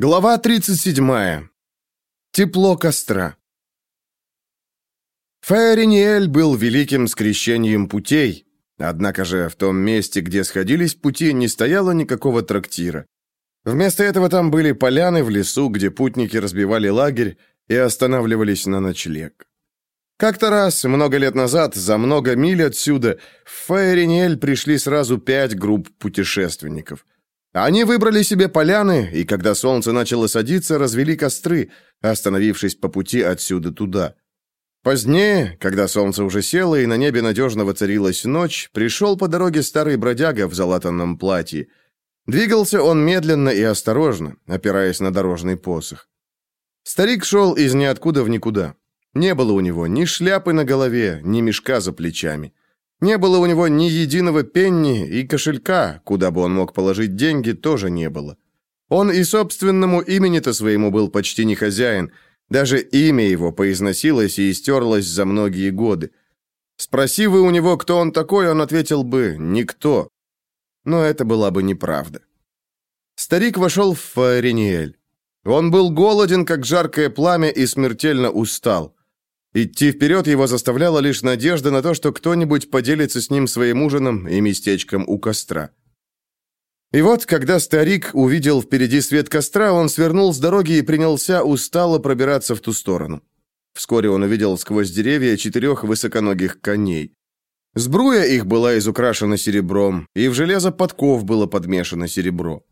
Глава 37. Тепло костра. Фаэриниэль был великим скрещением путей, однако же в том месте, где сходились пути, не стояло никакого трактира. Вместо этого там были поляны в лесу, где путники разбивали лагерь и останавливались на ночлег. Как-то раз, много лет назад, за много миль отсюда, в Фаэриниэль пришли сразу пять групп путешественников – они выбрали себе поляны, и когда солнце начало садиться, развели костры, остановившись по пути отсюда туда. Позднее, когда солнце уже село и на небе надежно воцарилась ночь, пришел по дороге старый бродяга в залатанном платье. Двигался он медленно и осторожно, опираясь на дорожный посох. Старик шел из ниоткуда в никуда. Не было у него ни шляпы на голове, ни мешка за плечами. Не было у него ни единого пенни, и кошелька, куда бы он мог положить деньги, тоже не было. Он и собственному имени-то своему был почти не хозяин, даже имя его поизносилось и истерлось за многие годы. Спроси вы у него, кто он такой, он ответил бы «никто». Но это была бы неправда. Старик вошел в Фаэриниэль. Он был голоден, как жаркое пламя, и смертельно устал. Идти вперед его заставляла лишь надежда на то, что кто-нибудь поделится с ним своим ужином и местечком у костра. И вот, когда старик увидел впереди свет костра, он свернул с дороги и принялся устало пробираться в ту сторону. Вскоре он увидел сквозь деревья четырех высоконогих коней. Сбруя их была изукрашена серебром, и в железо подков было подмешано серебро.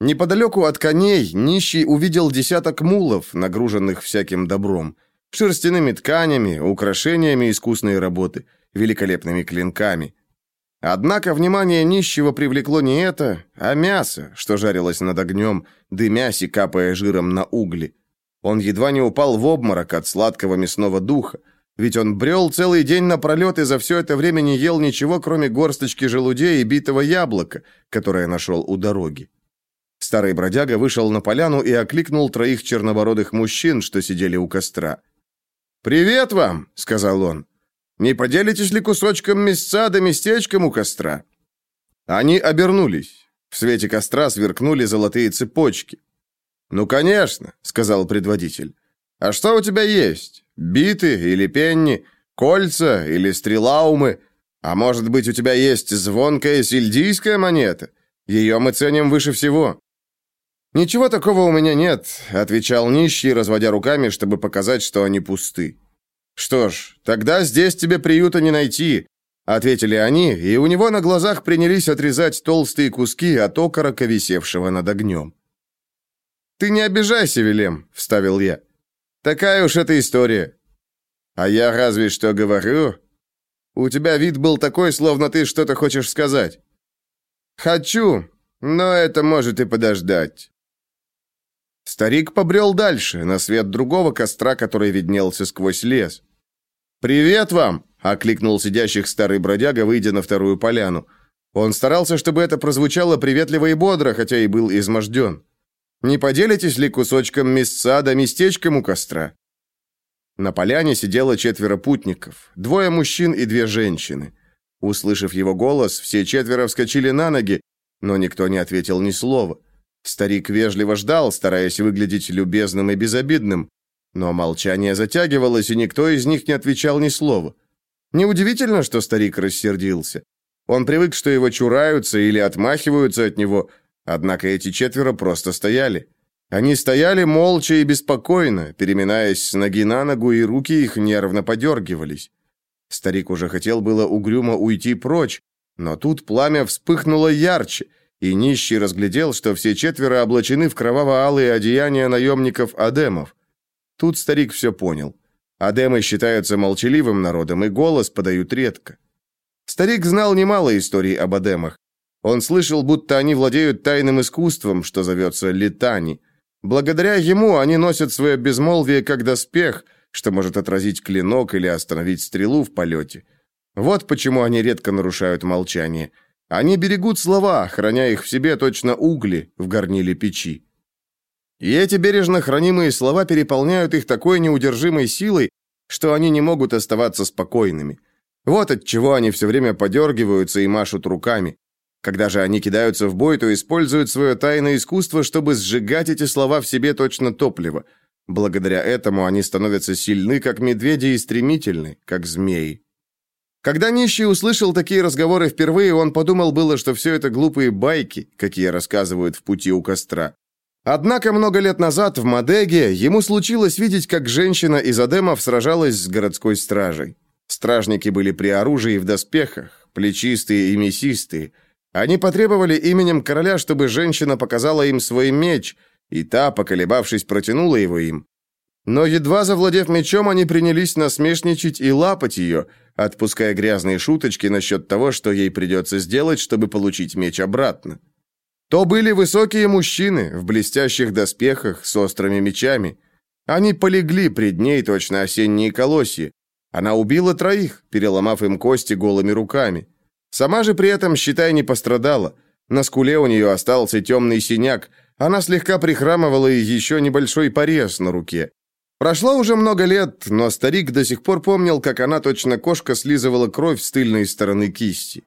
Неподалеку от коней нищий увидел десяток мулов, нагруженных всяким добром шерстяными тканями, украшениями искусной работы, великолепными клинками. Однако внимание нищего привлекло не это, а мясо, что жарилось над огнем, дымясь и капая жиром на угли. Он едва не упал в обморок от сладкого мясного духа, ведь он брел целый день напролет и за все это время не ел ничего, кроме горсточки желудей и битого яблока, которое нашел у дороги. Старый бродяга вышел на поляну и окликнул троих чернобородых мужчин, что сидели у костра. «Привет вам!» — сказал он. «Не поделитесь ли кусочком мясца да местечком у костра?» Они обернулись. В свете костра сверкнули золотые цепочки. «Ну, конечно», — сказал предводитель. «А что у тебя есть? Биты или пенни? Кольца или стрелаумы? А может быть, у тебя есть звонкая сельдийская монета? Ее мы ценим выше всего». «Ничего такого у меня нет», — отвечал нищий, разводя руками, чтобы показать, что они пусты. «Что ж, тогда здесь тебе приюта не найти», — ответили они, и у него на глазах принялись отрезать толстые куски от окорока, висевшего над огнем. «Ты не обижайся, Велем», — вставил я. «Такая уж эта история». «А я разве что говорю?» «У тебя вид был такой, словно ты что-то хочешь сказать». «Хочу, но это может и подождать». Старик побрел дальше, на свет другого костра, который виднелся сквозь лес. «Привет вам!» — окликнул сидящих старый бродяга, выйдя на вторую поляну. Он старался, чтобы это прозвучало приветливо и бодро, хотя и был изможден. «Не поделитесь ли кусочком мясца да местечком у костра?» На поляне сидело четверо путников, двое мужчин и две женщины. Услышав его голос, все четверо вскочили на ноги, но никто не ответил ни слова. Старик вежливо ждал, стараясь выглядеть любезным и безобидным, но молчание затягивалось, и никто из них не отвечал ни слова. Неудивительно, что старик рассердился. Он привык, что его чураются или отмахиваются от него, однако эти четверо просто стояли. Они стояли молча и беспокойно, переминаясь с ноги на ногу, и руки их нервно подергивались. Старик уже хотел было угрюмо уйти прочь, но тут пламя вспыхнуло ярче — и нищий разглядел, что все четверо облачены в кроваво-алые одеяния наемников Адемов. Тут старик все понял. Адемы считаются молчаливым народом, и голос подают редко. Старик знал немало историй об Адемах. Он слышал, будто они владеют тайным искусством, что зовется летани. Благодаря ему они носят свое безмолвие как доспех, что может отразить клинок или остановить стрелу в полете. Вот почему они редко нарушают молчание – они берегут слова, храня их в себе точно угли в горниле печи. И эти бережно хранимые слова переполняют их такой неудержимой силой, что они не могут оставаться спокойными. Вот от чего они все время подергиваются и машут руками. Когда же они кидаются в бой, то используют свое тайное искусство, чтобы сжигать эти слова в себе точно топливо. Благодаря этому они становятся сильны, как медведи, и стремительны, как змеи. Когда нищий услышал такие разговоры впервые, он подумал было, что все это глупые байки, какие рассказывают в пути у костра. Однако много лет назад в Мадеге ему случилось видеть, как женщина из Адемов сражалась с городской стражей. Стражники были при оружии и в доспехах, плечистые и мясистые. Они потребовали именем короля, чтобы женщина показала им свой меч, и та, поколебавшись, протянула его им. Но едва завладев мечом, они принялись насмешничать и лапать ее, отпуская грязные шуточки насчет того, что ей придется сделать, чтобы получить меч обратно. То были высокие мужчины в блестящих доспехах с острыми мечами. Они полегли пред ней точно осенние колосья. Она убила троих, переломав им кости голыми руками. Сама же при этом, считай, не пострадала. На скуле у нее остался темный синяк, она слегка прихрамывала и еще небольшой порез на руке. Прошло уже много лет, но старик до сих пор помнил, как она точно кошка слизывала кровь с тыльной стороны кисти.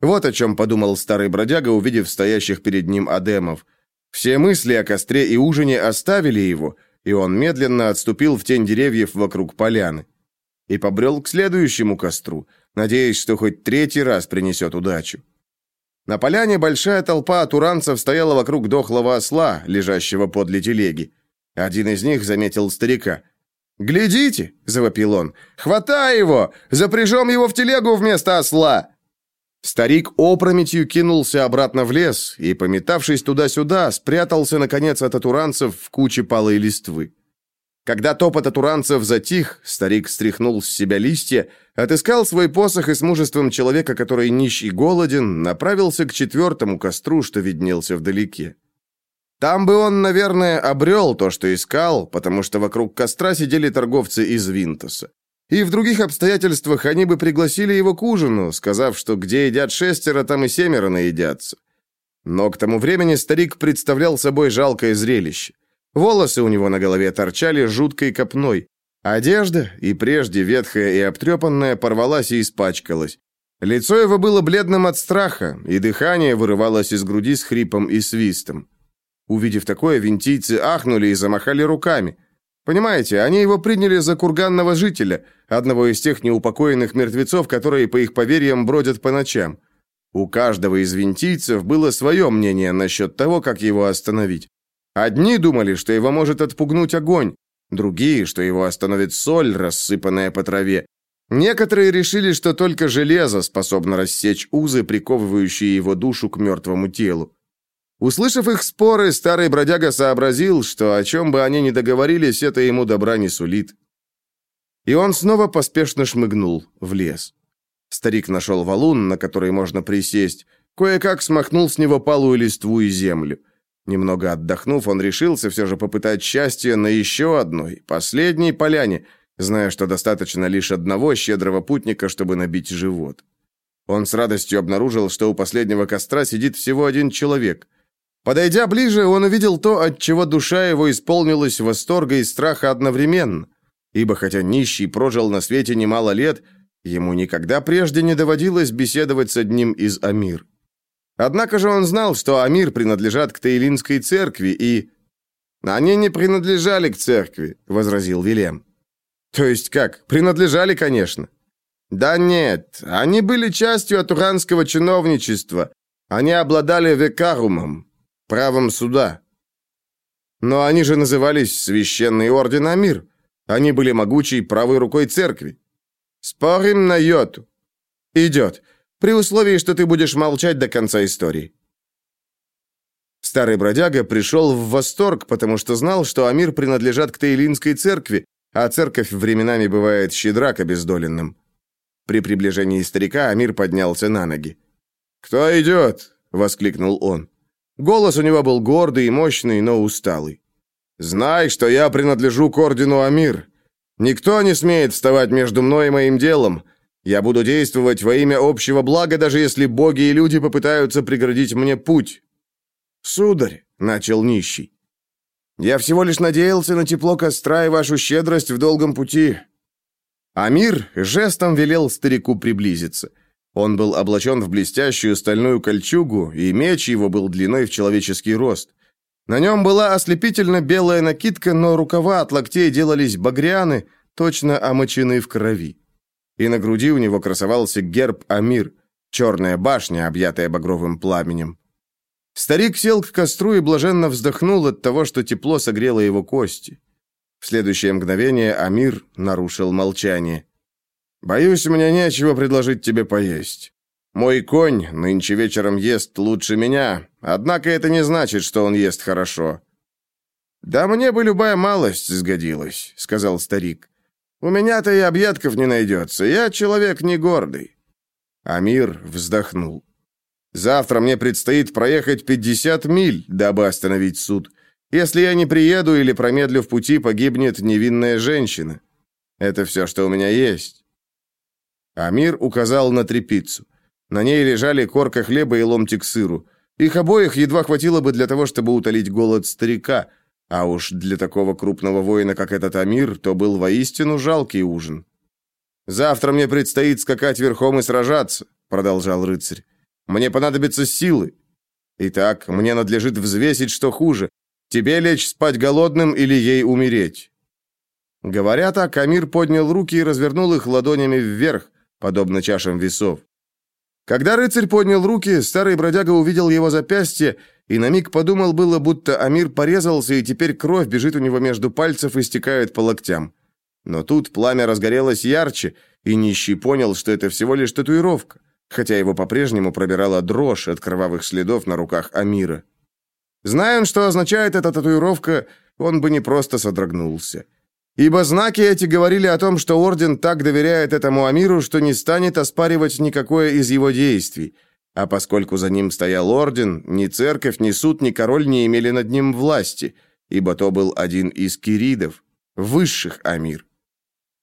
Вот о чем подумал старый бродяга, увидев стоящих перед ним адемов. Все мысли о костре и ужине оставили его, и он медленно отступил в тень деревьев вокруг поляны. И побрел к следующему костру, надеясь, что хоть третий раз принесет удачу. На поляне большая толпа туранцев стояла вокруг дохлого осла, лежащего подле телеги. Один из них заметил старика. «Глядите!» — завопил он. «Хватай его! Запряжем его в телегу вместо осла!» Старик опрометью кинулся обратно в лес и, пометавшись туда-сюда, спрятался, наконец, от атуранцев в куче палой листвы. Когда топот атуранцев затих, старик стряхнул с себя листья, отыскал свой посох и с мужеством человека, который нищий голоден, направился к четвертому костру, что виднелся вдалеке. Там бы он, наверное, обрел то, что искал, потому что вокруг костра сидели торговцы из Винтоса. И в других обстоятельствах они бы пригласили его к ужину, сказав, что где едят шестеро, там и семеро наедятся. Но к тому времени старик представлял собой жалкое зрелище. Волосы у него на голове торчали жуткой копной. Одежда, и прежде ветхая и обтрепанная, порвалась и испачкалась. Лицо его было бледным от страха, и дыхание вырывалось из груди с хрипом и свистом. Увидев такое, винтийцы ахнули и замахали руками. Понимаете, они его приняли за курганного жителя, одного из тех неупокоенных мертвецов, которые, по их поверьям, бродят по ночам. У каждого из винтийцев было свое мнение насчет того, как его остановить. Одни думали, что его может отпугнуть огонь, другие, что его остановит соль, рассыпанная по траве. Некоторые решили, что только железо способно рассечь узы, приковывающие его душу к мертвому телу. Услышав их споры, старый бродяга сообразил, что о чем бы они ни договорились, это ему добра не сулит. И он снова поспешно шмыгнул в лес. Старик нашел валун, на который можно присесть, кое-как смахнул с него палую листву и землю. Немного отдохнув, он решился все же попытать счастье на еще одной, последней поляне, зная, что достаточно лишь одного щедрого путника, чтобы набить живот. Он с радостью обнаружил, что у последнего костра сидит всего один человек – Подойдя ближе, он увидел то, от чего душа его исполнилась восторга и страха одновременно. Ибо хотя нищий прожил на свете немало лет, ему никогда прежде не доводилось беседовать с одним из Амир. Однако же он знал, что Амир принадлежат к Таилинской церкви и... «Они не принадлежали к церкви», — возразил Вилем. «То есть как? Принадлежали, конечно». «Да нет, они были частью атуранского чиновничества. Они обладали векарумом, правом суда. Но они же назывались Священный Орден Амир. Они были могучей правой рукой церкви. Спорим на йоту. Идет. При условии, что ты будешь молчать до конца истории. Старый бродяга пришел в восторг, потому что знал, что Амир принадлежат к Тейлинской церкви, а церковь временами бывает щедра к обездоленным. При приближении старика Амир поднялся на ноги. «Кто идет?» — воскликнул он. Голос у него был гордый и мощный, но усталый. «Знай, что я принадлежу к ордену Амир. Никто не смеет вставать между мной и моим делом. Я буду действовать во имя общего блага, даже если боги и люди попытаются преградить мне путь». «Сударь», — начал нищий, — «я всего лишь надеялся на тепло костра и вашу щедрость в долгом пути». Амир жестом велел старику приблизиться. Он был облачен в блестящую стальную кольчугу, и меч его был длиной в человеческий рост. На нем была ослепительно белая накидка, но рукава от локтей делались багряны, точно омочены в крови. И на груди у него красовался герб Амир, черная башня, объятая багровым пламенем. Старик сел к костру и блаженно вздохнул от того, что тепло согрело его кости. В следующее мгновение Амир нарушил молчание. «Боюсь, мне нечего предложить тебе поесть. Мой конь нынче вечером ест лучше меня, однако это не значит, что он ест хорошо». «Да мне бы любая малость сгодилась», — сказал старик. «У меня-то и объедков не найдется, я человек не гордый». Амир вздохнул. Завтра мне предстоит проехать 50 миль, дабы остановить суд. Если я не приеду или промедлю в пути, погибнет невинная женщина. Это все, что у меня есть». Амир указал на трепицу. На ней лежали корка хлеба и ломтик сыру. Их обоих едва хватило бы для того, чтобы утолить голод старика, а уж для такого крупного воина, как этот Амир, то был воистину жалкий ужин. «Завтра мне предстоит скакать верхом и сражаться», — продолжал рыцарь. Мне понадобятся силы. Итак, мне надлежит взвесить, что хуже. Тебе лечь спать голодным или ей умереть?» Говоря так, Амир поднял руки и развернул их ладонями вверх, подобно чашам весов. Когда рыцарь поднял руки, старый бродяга увидел его запястье и на миг подумал было, будто Амир порезался, и теперь кровь бежит у него между пальцев и стекает по локтям. Но тут пламя разгорелось ярче, и нищий понял, что это всего лишь татуировка хотя его по-прежнему пробирала дрожь от кровавых следов на руках Амира. Зная что означает эта татуировка, он бы не просто содрогнулся. Ибо знаки эти говорили о том, что орден так доверяет этому Амиру, что не станет оспаривать никакое из его действий. А поскольку за ним стоял орден, ни церковь, ни суд, ни король не имели над ним власти, ибо то был один из киридов, высших Амир.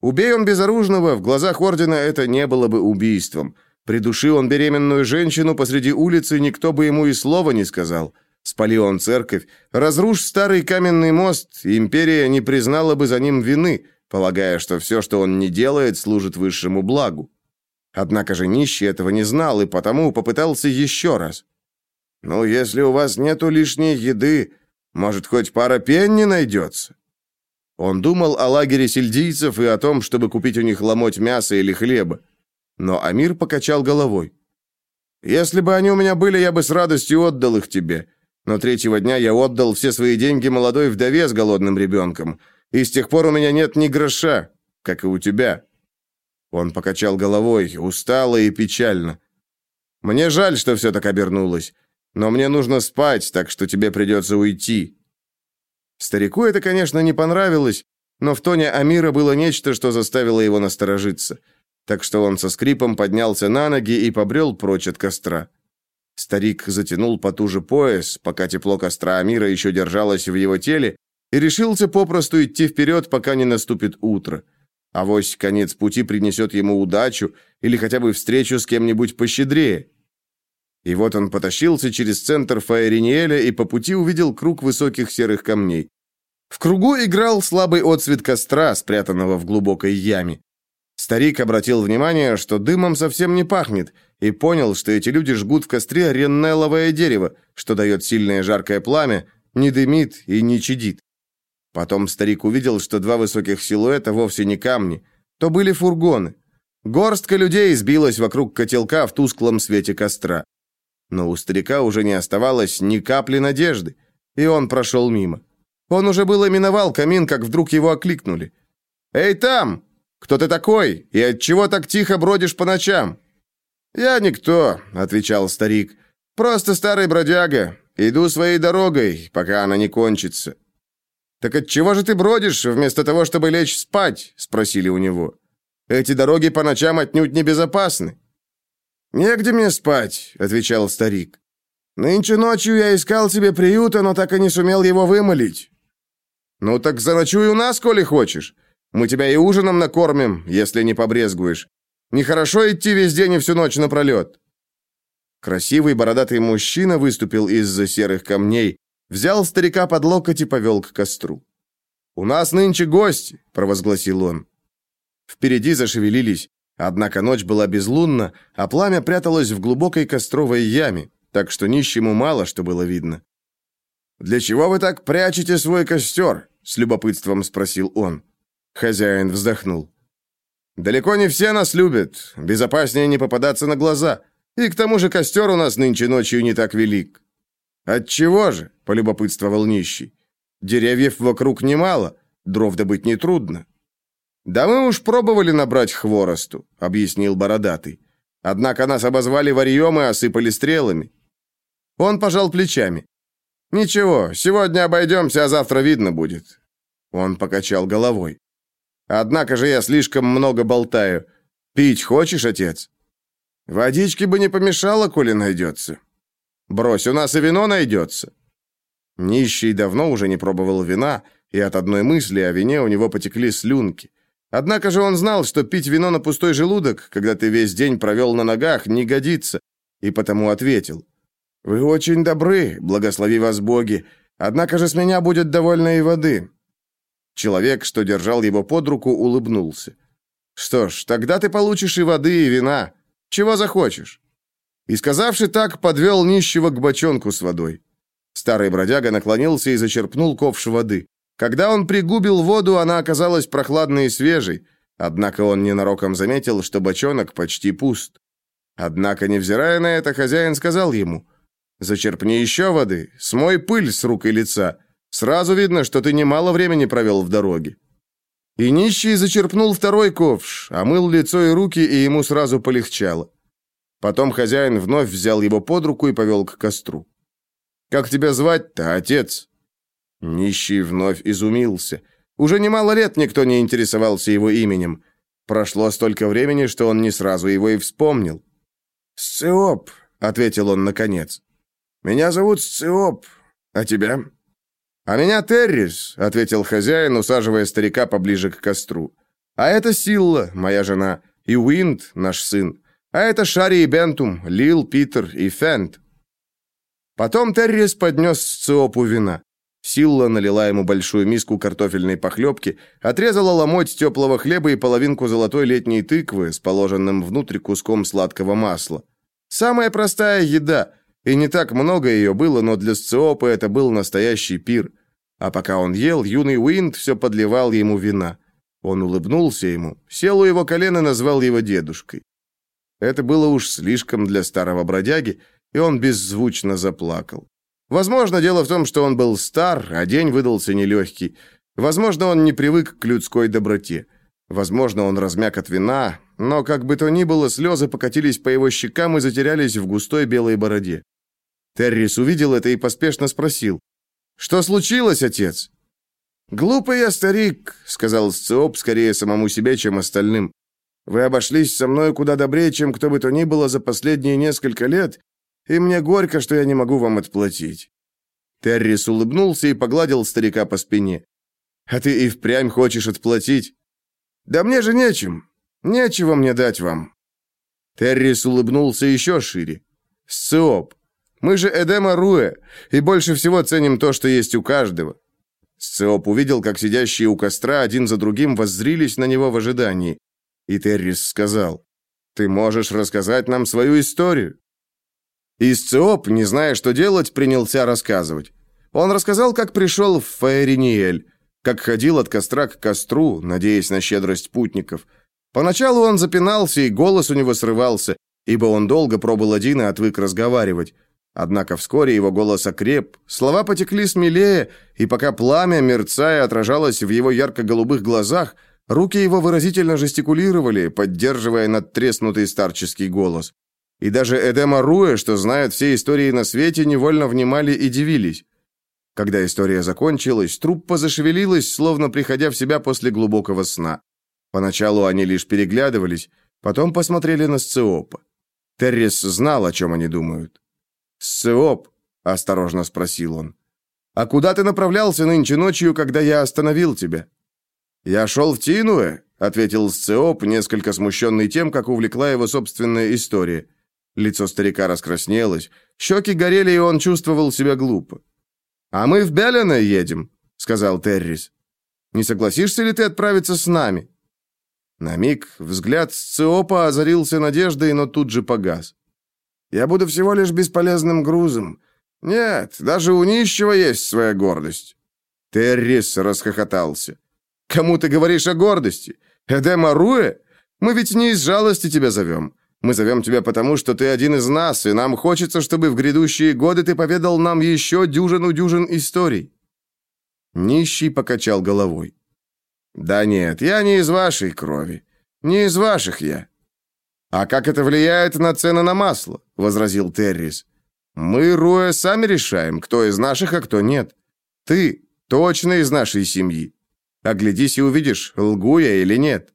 Убей он безоружного, в глазах ордена это не было бы убийством – Придуши он беременную женщину посреди улицы, никто бы ему и слова не сказал. Спали он церковь, разрушь старый каменный мост, империя не признала бы за ним вины, полагая, что все, что он не делает, служит высшему благу. Однако же нищий этого не знал и потому попытался еще раз. «Ну, если у вас нету лишней еды, может, хоть пара пенни найдется?» Он думал о лагере сельдийцев и о том, чтобы купить у них ломоть мяса или хлеба. Но Амир покачал головой. «Если бы они у меня были, я бы с радостью отдал их тебе. Но третьего дня я отдал все свои деньги молодой вдове с голодным ребенком. И с тех пор у меня нет ни гроша, как и у тебя». Он покачал головой, устало и печально. «Мне жаль, что все так обернулось. Но мне нужно спать, так что тебе придется уйти». Старику это, конечно, не понравилось, но в тоне Амира было нечто, что заставило его насторожиться – так что он со скрипом поднялся на ноги и побрел прочь от костра. Старик затянул потуже пояс, пока тепло костра Амира еще держалось в его теле, и решился попросту идти вперед, пока не наступит утро. Авось конец пути принесет ему удачу или хотя бы встречу с кем-нибудь пощедрее. И вот он потащился через центр Фаэриниэля и по пути увидел круг высоких серых камней. В кругу играл слабый отсвет костра, спрятанного в глубокой яме. Старик обратил внимание, что дымом совсем не пахнет, и понял, что эти люди жгут в костре реннеловое дерево, что дает сильное жаркое пламя, не дымит и не чадит. Потом старик увидел, что два высоких силуэта вовсе не камни, то были фургоны. Горстка людей сбилась вокруг котелка в тусклом свете костра. Но у старика уже не оставалось ни капли надежды, и он прошел мимо. Он уже было миновал камин, как вдруг его окликнули. «Эй, там! Кто ты такой? И от чего так тихо бродишь по ночам?» «Я никто», — отвечал старик. «Просто старый бродяга. Иду своей дорогой, пока она не кончится». «Так от чего же ты бродишь, вместо того, чтобы лечь спать?» — спросили у него. «Эти дороги по ночам отнюдь не безопасны». «Негде мне спать», — отвечал старик. «Нынче ночью я искал себе приюта, но так и не сумел его вымолить». «Ну так заночуй у нас, коли хочешь. Мы тебя и ужином накормим, если не побрезгуешь. Нехорошо идти весь день и всю ночь напролет». Красивый бородатый мужчина выступил из-за серых камней, взял старика под локоть и повел к костру. «У нас нынче гости», — провозгласил он. Впереди зашевелились. Однако ночь была безлунна, а пламя пряталось в глубокой костровой яме, так что нищему мало что было видно. «Для чего вы так прячете свой костер?» — с любопытством спросил он. Хозяин вздохнул. «Далеко не все нас любят. Безопаснее не попадаться на глаза. И к тому же костер у нас нынче ночью не так велик». «Отчего же?» — полюбопытствовал нищий. «Деревьев вокруг немало, дров добыть нетрудно». «Да мы уж пробовали набрать хворосту», — объяснил бородатый. «Однако нас обозвали варьем и осыпали стрелами». Он пожал плечами. «Ничего, сегодня обойдемся, а завтра видно будет». Он покачал головой. «Однако же я слишком много болтаю. Пить хочешь, отец?» «Водички бы не помешало, коли найдется». «Брось, у нас и вино найдется». Нищий давно уже не пробовал вина, и от одной мысли о вине у него потекли слюнки. Однако же он знал, что пить вино на пустой желудок, когда ты весь день провел на ногах, не годится, и потому ответил. «Вы очень добры, благослови вас боги, однако же с меня будет довольно и воды». Человек, что держал его под руку, улыбнулся. «Что ж, тогда ты получишь и воды, и вина. Чего захочешь?» И, сказавши так, подвел нищего к бочонку с водой. Старый бродяга наклонился и зачерпнул ковш воды. Когда он пригубил воду, она оказалась прохладной и свежей, однако он ненароком заметил, что бочонок почти пуст. Однако, невзирая на это, хозяин сказал ему, «Зачерпни еще воды, смой пыль с рук и лица. Сразу видно, что ты немало времени провел в дороге». И нищий зачерпнул второй ковш, омыл лицо и руки, и ему сразу полегчало. Потом хозяин вновь взял его под руку и повел к костру. «Как тебя звать-то, отец?» Нищий вновь изумился. Уже немало лет никто не интересовался его именем. Прошло столько времени, что он не сразу его и вспомнил. «Сциоп», — ответил он наконец. «Меня зовут Сциоп. А тебя?» «А меня Террис», — ответил хозяин, усаживая старика поближе к костру. «А это Силла, моя жена, и Уинд, наш сын. А это Шари и Бентум, Лил, Питер и Фент». Потом Террис поднес Сциопу вина. Силла налила ему большую миску картофельной похлебки, отрезала ломоть теплого хлеба и половинку золотой летней тыквы с положенным внутрь куском сладкого масла. Самая простая еда, и не так много ее было, но для Сциопа это был настоящий пир. А пока он ел, юный Уинд все подливал ему вина. Он улыбнулся ему, сел у его колена и назвал его дедушкой. Это было уж слишком для старого бродяги, и он беззвучно заплакал. Возможно, дело в том, что он был стар, а день выдался нелегкий. Возможно, он не привык к людской доброте. Возможно, он размяк от вина, но, как бы то ни было, слезы покатились по его щекам и затерялись в густой белой бороде. Террис увидел это и поспешно спросил. «Что случилось, отец?» «Глупый я старик», — сказал Сциоп скорее самому себе, чем остальным. «Вы обошлись со мной куда добрее, чем кто бы то ни было за последние несколько лет, и мне горько, что я не могу вам отплатить». Террис улыбнулся и погладил старика по спине. «А ты и впрямь хочешь отплатить?» «Да мне же нечем. Нечего мне дать вам». Террис улыбнулся еще шире. «Сциоп, мы же Эдема Руэ, и больше всего ценим то, что есть у каждого». Сциоп увидел, как сидящие у костра один за другим воззрились на него в ожидании. И Террис сказал, «Ты можешь рассказать нам свою историю?» Исциоп, не зная, что делать, принялся рассказывать. Он рассказал, как пришел в Фаэриниэль, как ходил от костра к костру, надеясь на щедрость путников. Поначалу он запинался, и голос у него срывался, ибо он долго пробыл один и отвык разговаривать. Однако вскоре его голос окреп, слова потекли смелее, и пока пламя, мерцая, отражалось в его ярко-голубых глазах, руки его выразительно жестикулировали, поддерживая надтреснутый старческий голос. И даже Эдема Руэ, что знают все истории на свете, невольно внимали и дивились. Когда история закончилась, труппа зашевелилась, словно приходя в себя после глубокого сна. Поначалу они лишь переглядывались, потом посмотрели на Сциопа. Террис знал, о чем они думают. «Сциоп», — осторожно спросил он, — «а куда ты направлялся нынче ночью, когда я остановил тебя?» «Я шел в Тинуэ», — ответил Сциоп, несколько смущенный тем, как увлекла его собственная история. Лицо старика раскраснелось, щеки горели, и он чувствовал себя глупо. «А мы в Беллино едем», — сказал Террис. «Не согласишься ли ты отправиться с нами?» На миг взгляд Сциопа озарился надеждой, но тут же погас. «Я буду всего лишь бесполезным грузом. Нет, даже у нищего есть своя гордость». Террис расхохотался. «Кому ты говоришь о гордости? Эдема Руэ? Мы ведь не из жалости тебя зовем. Мы зовем тебя потому, что ты один из нас, и нам хочется, чтобы в грядущие годы ты поведал нам еще дюжину-дюжин историй». Нищий покачал головой. «Да нет, я не из вашей крови. Не из ваших я». «А как это влияет на цены на масло?» — возразил Террис. «Мы, Руэ, сами решаем, кто из наших, а кто нет. Ты точно из нашей семьи. Оглядись и увидишь, лгу я или нет».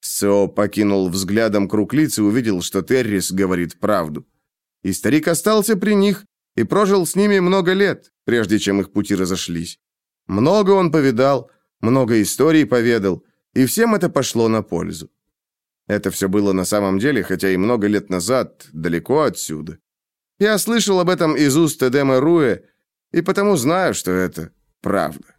Со покинул взглядом круг лиц и увидел, что Террис говорит правду. И старик остался при них и прожил с ними много лет, прежде чем их пути разошлись. Много он повидал, много историй поведал, и всем это пошло на пользу. Это все было на самом деле, хотя и много лет назад, далеко отсюда. Я слышал об этом из уст Эдема Руэ, и потому знаю, что это правда.